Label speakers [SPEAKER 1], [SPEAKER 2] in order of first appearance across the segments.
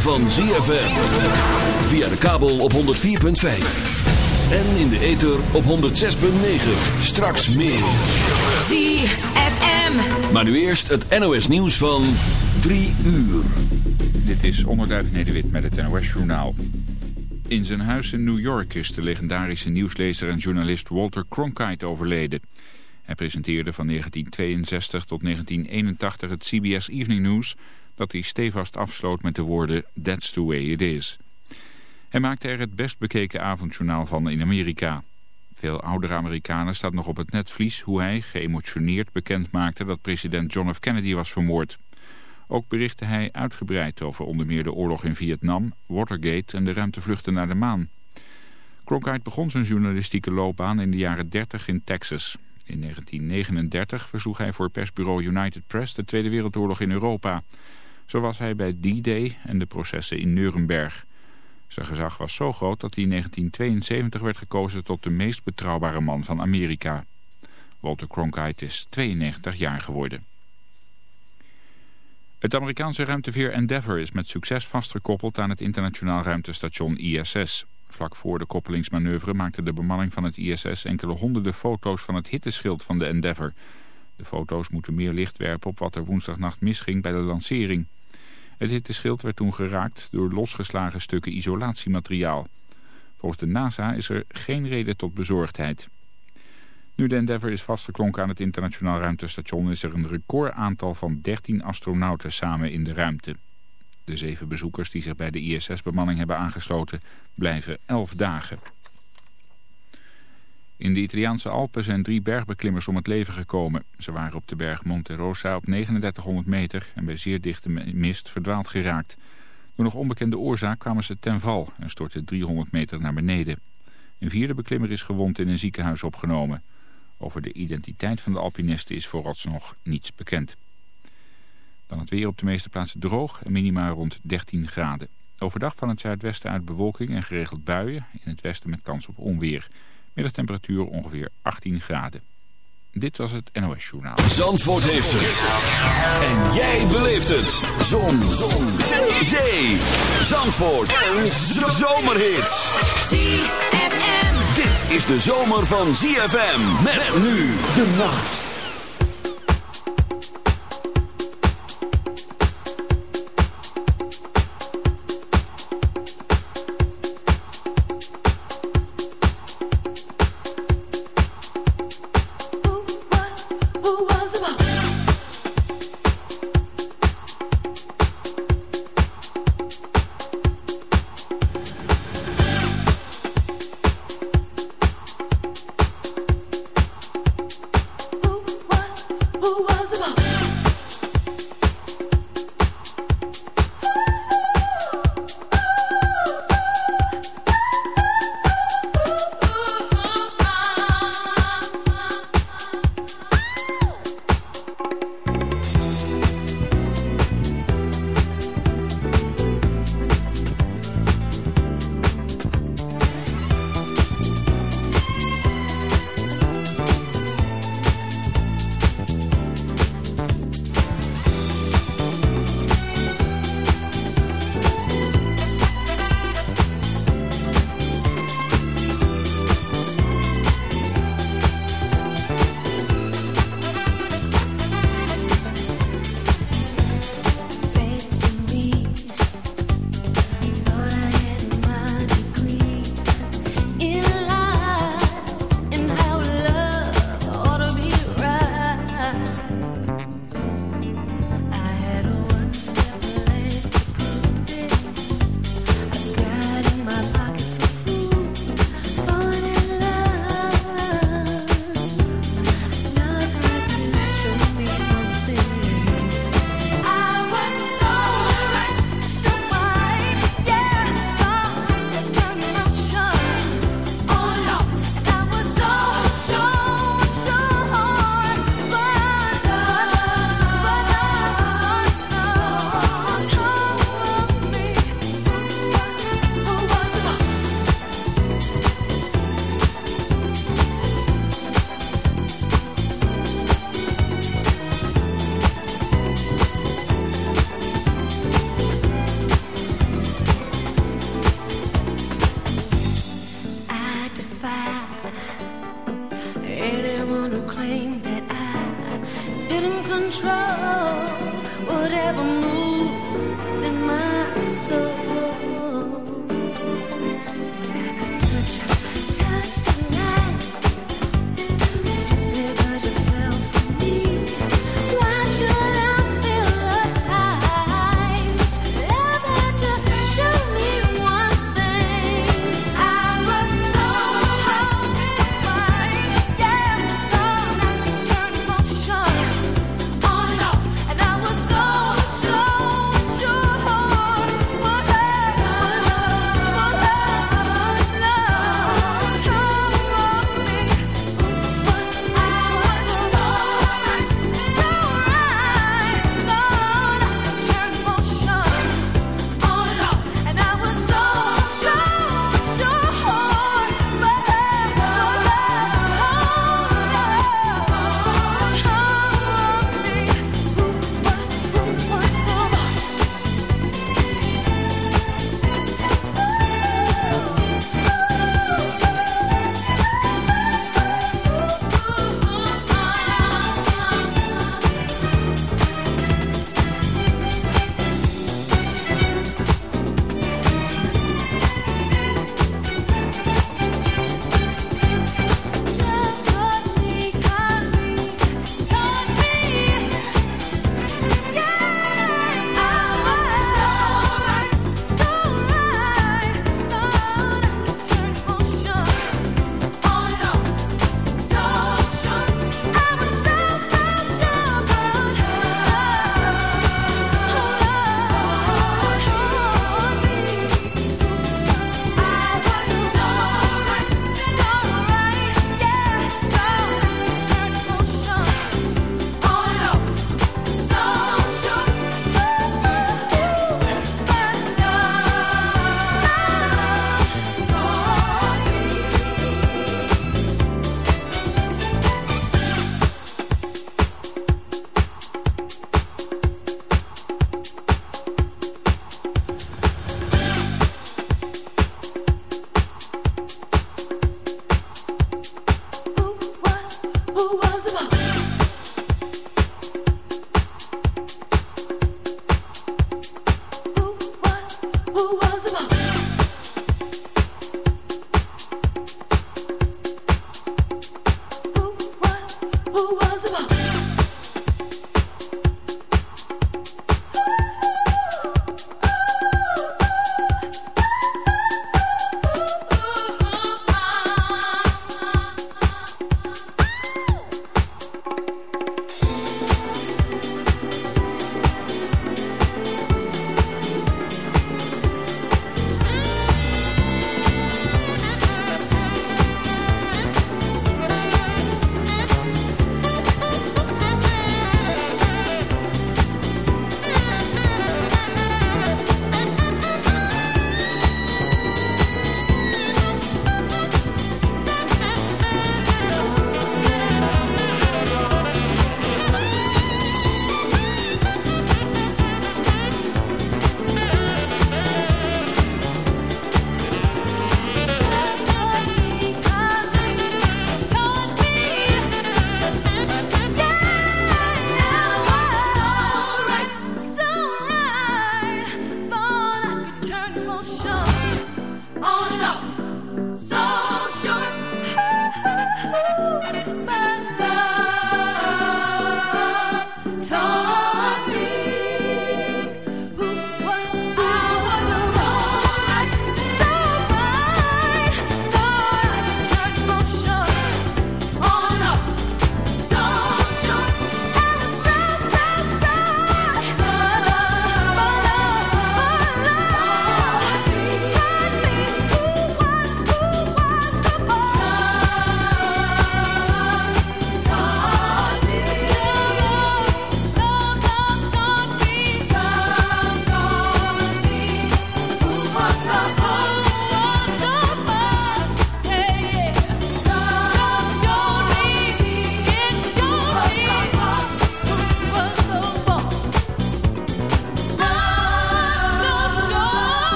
[SPEAKER 1] Van ZFM. Via de kabel op 104.5. En in de ether op 106.9. Straks meer.
[SPEAKER 2] ZFM.
[SPEAKER 1] Maar nu eerst het NOS nieuws van 3 uur.
[SPEAKER 3] Dit is Onderduif Nederwit met het NOS Journaal. In zijn huis in New York is de legendarische nieuwslezer en journalist Walter Cronkite overleden. Hij presenteerde van 1962 tot 1981 het CBS Evening News dat hij stevast afsloot met de woorden That's the way it is. Hij maakte er het best bekeken avondjournaal van in Amerika. Veel oudere Amerikanen staat nog op het netvlies hoe hij, geëmotioneerd, bekend maakte dat president John F. Kennedy was vermoord. Ook berichtte hij uitgebreid over onder meer de oorlog in Vietnam, Watergate en de ruimtevluchten naar de maan. Cronkite begon zijn journalistieke loopbaan in de jaren 30 in Texas. In 1939 versloeg hij voor persbureau United Press de Tweede Wereldoorlog in Europa. Zo was hij bij D-Day en de processen in Nuremberg. Zijn gezag was zo groot dat hij in 1972 werd gekozen tot de meest betrouwbare man van Amerika. Walter Cronkite is 92 jaar geworden. Het Amerikaanse ruimteveer Endeavour is met succes vastgekoppeld aan het internationaal ruimtestation ISS. Vlak voor de koppelingsmanoeuvre maakte de bemanning van het ISS enkele honderden foto's van het hitteschild van de Endeavour. De foto's moeten meer licht werpen op wat er woensdagnacht misging bij de lancering. Het hitteschild werd toen geraakt door losgeslagen stukken isolatiemateriaal. Volgens de NASA is er geen reden tot bezorgdheid. Nu de Endeavour is vastgeklonken aan het internationaal ruimtestation... is er een recordaantal van 13 astronauten samen in de ruimte. De zeven bezoekers die zich bij de ISS-bemanning hebben aangesloten... blijven 11 dagen. In de Italiaanse Alpen zijn drie bergbeklimmers om het leven gekomen. Ze waren op de berg Monte Rosa op 3900 meter en bij zeer dichte mist verdwaald geraakt. Door nog onbekende oorzaak kwamen ze ten val en stortten 300 meter naar beneden. Een vierde beklimmer is gewond in een ziekenhuis opgenomen. Over de identiteit van de alpinisten is vooralsnog niets bekend. Dan het weer op de meeste plaatsen droog en minima rond 13 graden. Overdag van het zuidwesten uit bewolking en geregeld buien. In het westen met kans op onweer. Middagtemperatuur ongeveer 18 graden. Dit was het NOS Journaal.
[SPEAKER 1] Zandvoort heeft het. En jij beleeft het. Zon. Zon. Zee. Zee. Zandvoort. Een zomerhit.
[SPEAKER 2] ZFM.
[SPEAKER 1] Dit is de zomer van ZFM. Met nu de nacht.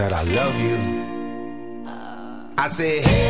[SPEAKER 4] That I love you. I said, hey,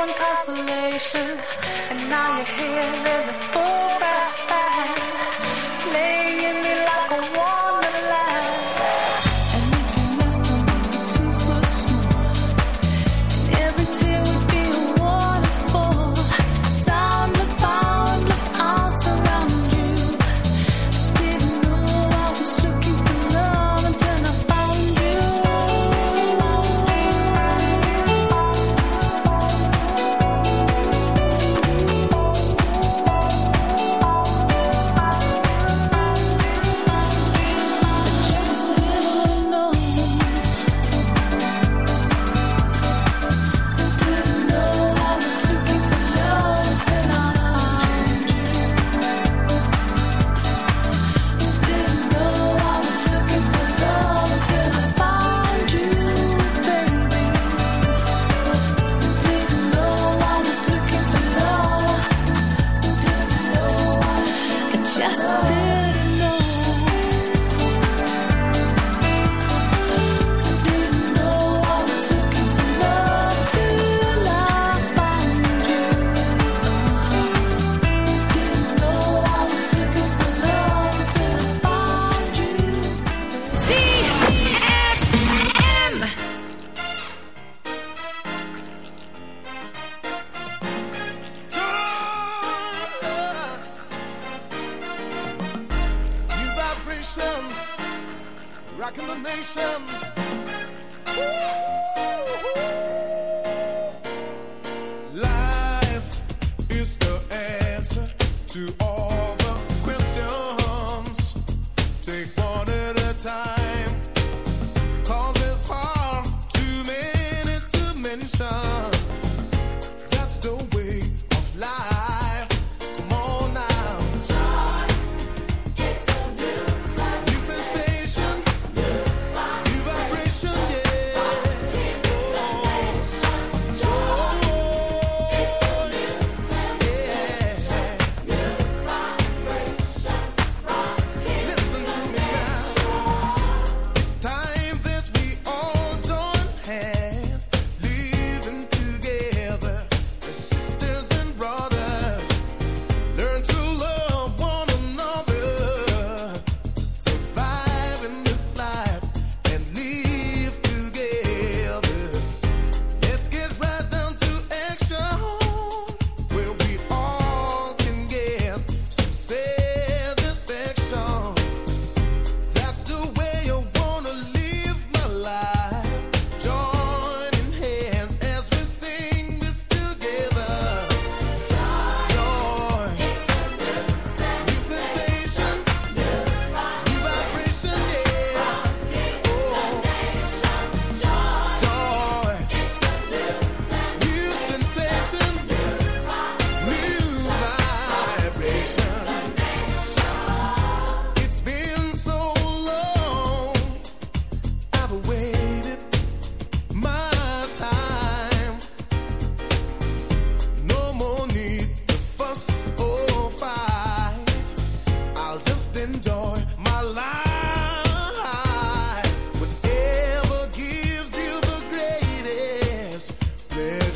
[SPEAKER 4] one consolation. And now you're here, there's a full brass band playing me like
[SPEAKER 5] a war.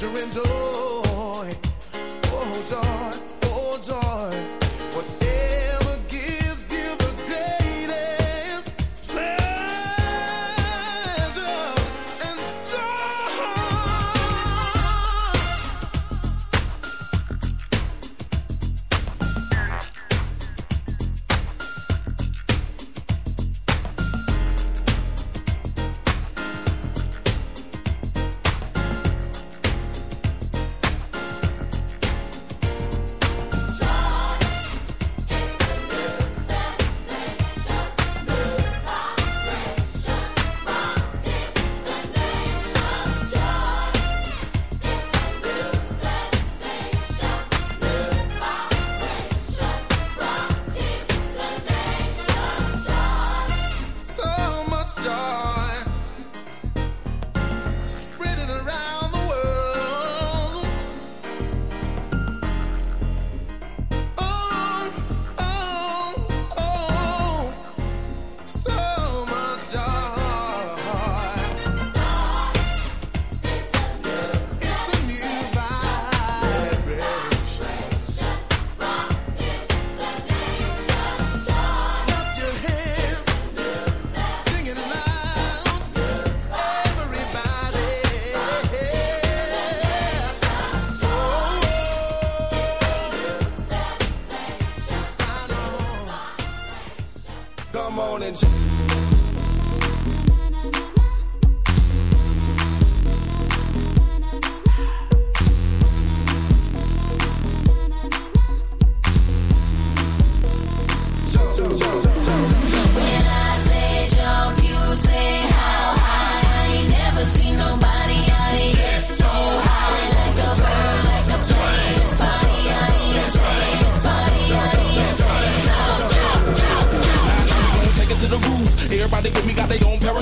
[SPEAKER 5] to
[SPEAKER 6] enjoy. Oh, joy.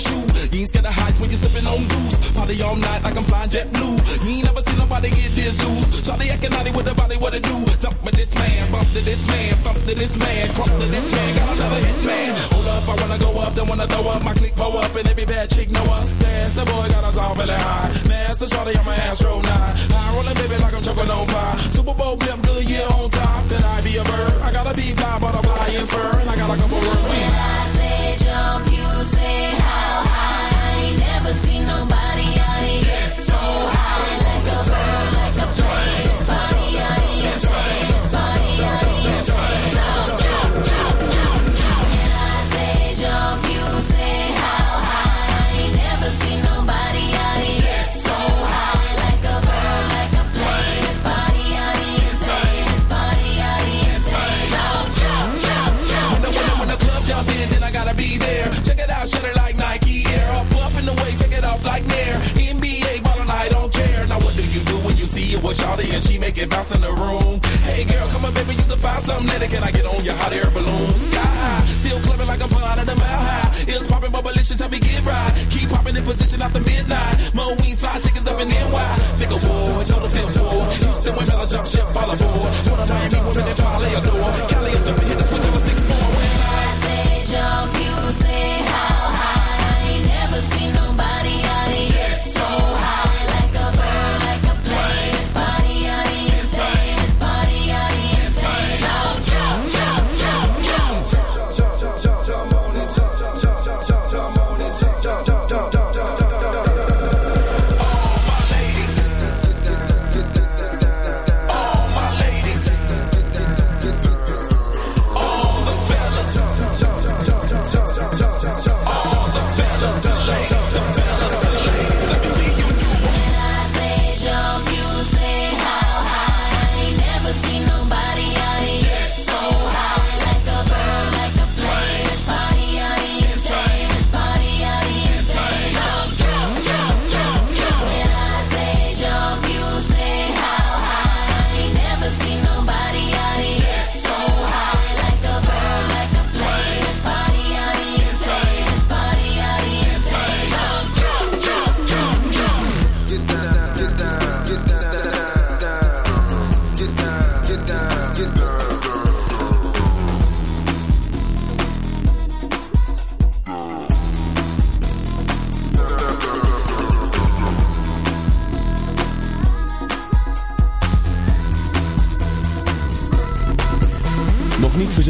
[SPEAKER 6] Parachute. You ain't scared of heights when you're sipping on goose. Party all night like I'm flying JetBlue. You ain't never seen nobody get this loose. Shawty acting naughty with the body, what it do? Jump with this man, bump to this man, stomp to this man, crump to this man. Got another hit man. Hold up, I wanna go up, then wanna throw up. My click pull up, and every bad chick know us. Dance, the boy got us all feeling high. Master Shawty on my Astro 9. High rolling, baby, like I'm choking on pie. Super Bowl blimp, Goodyear on top. Could I be a bird? I gotta be fly, butterfly, and spur. And I got a couple words. Seen nobody so high. Like a bird, like a plane. With Shawty and she make it bounce in the room? Hey girl, come on baby, you can find something that can I get on your hot air balloon? Sky high, still clubbing like I'm flying at a mile high. It's popping, but malicious, help me get right. Keep popping in position after midnight. Mo wings, fly chickens up in NY. Think of war, know the fifth war. Houston women, I jump ship, fall aboard. One of Miami women that probably adore. Cali is jumping, hit the switch on a six four. When I say jump, you say high.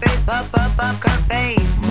[SPEAKER 7] Face, poker face.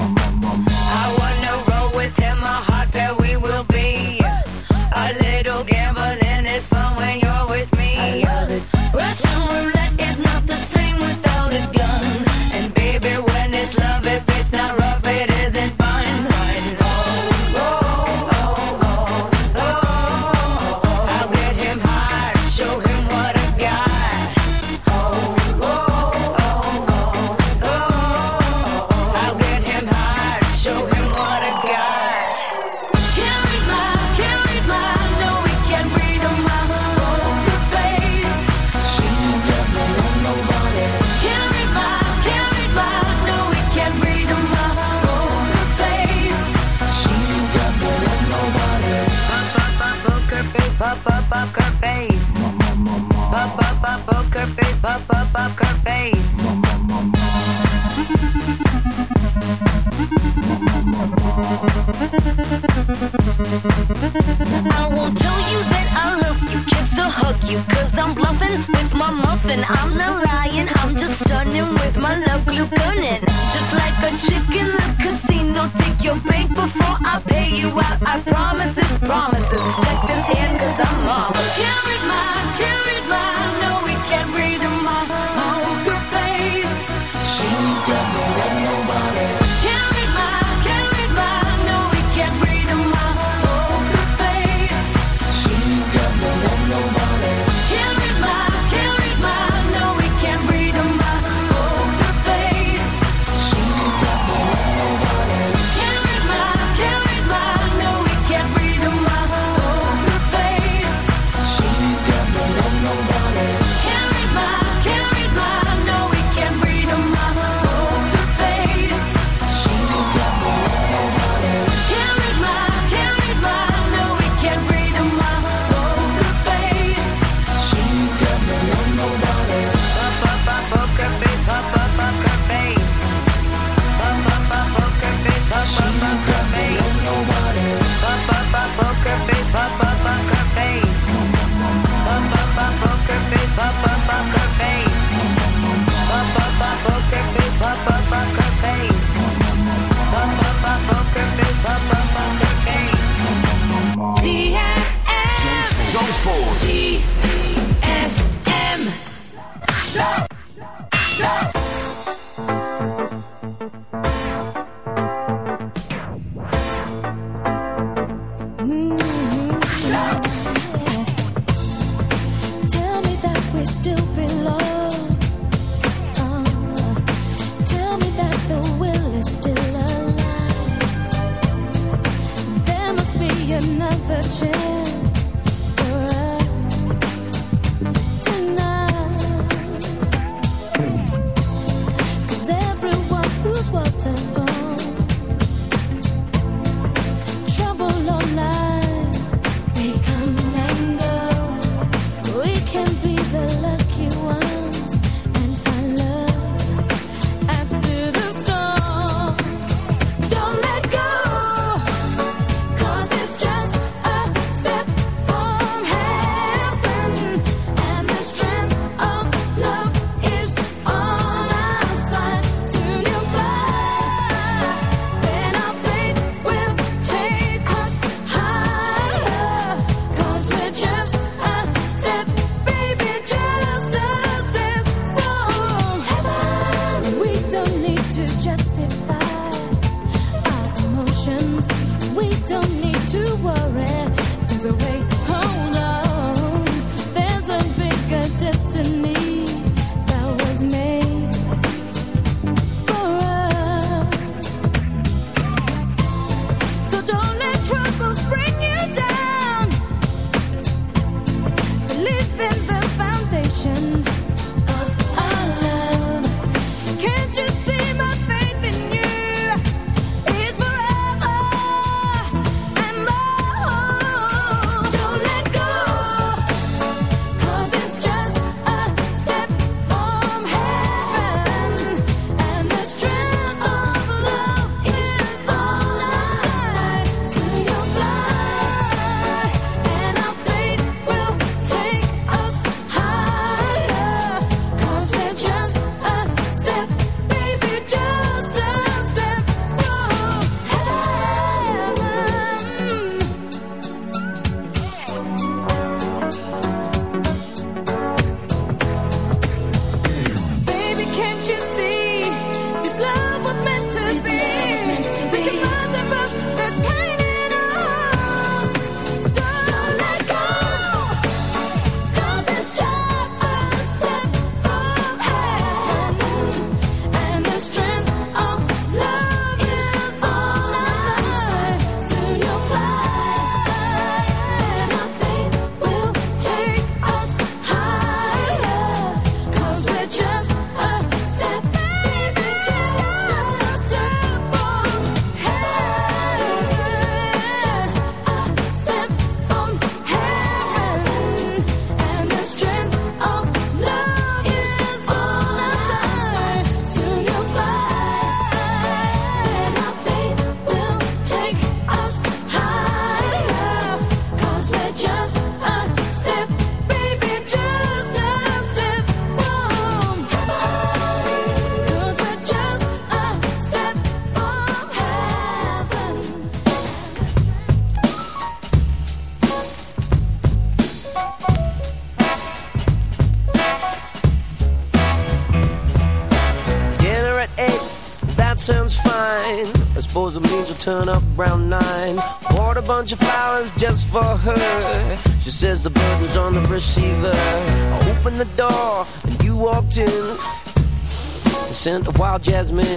[SPEAKER 4] Scent of wild jasmine.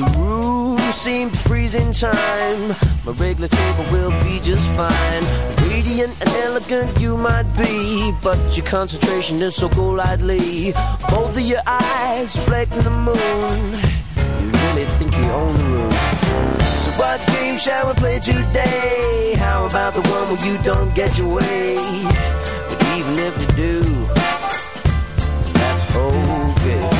[SPEAKER 4] The room seemed to freeze in time. My regular table will be just fine. Radiant and elegant you might be, but your concentration is so golightly. Both of your eyes reflecting the moon. You really think you own the room. So what game shall we play today? How about the one where you don't get your way? But even if you do, that's okay.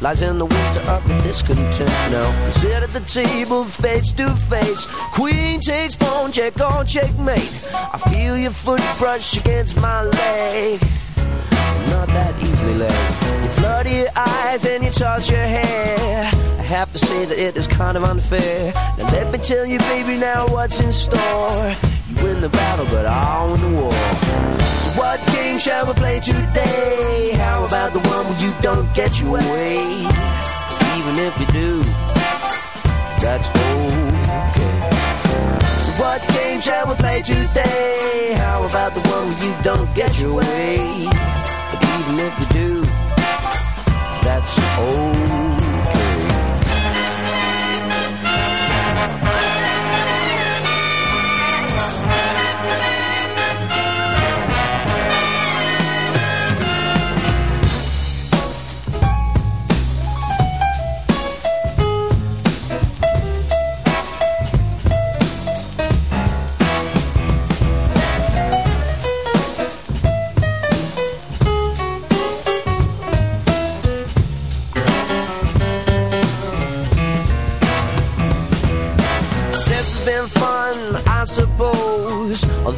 [SPEAKER 4] lies in the winter of your discontent? Now, we sit at the table face to face. Queen takes pawn, check on checkmate. I feel your foot brush against my leg. Not that easily led. You flutter your eyes and you toss your hair. I have to say that it is kind of unfair. Now let me tell you, baby, now what's in store. You win the battle, but I'll win the war. So what game shall we play today? How about the one where you don't get your way? Even if you do, that's okay. So what game shall we play today? How about the one where you don't get your way? But even if you do, that's okay.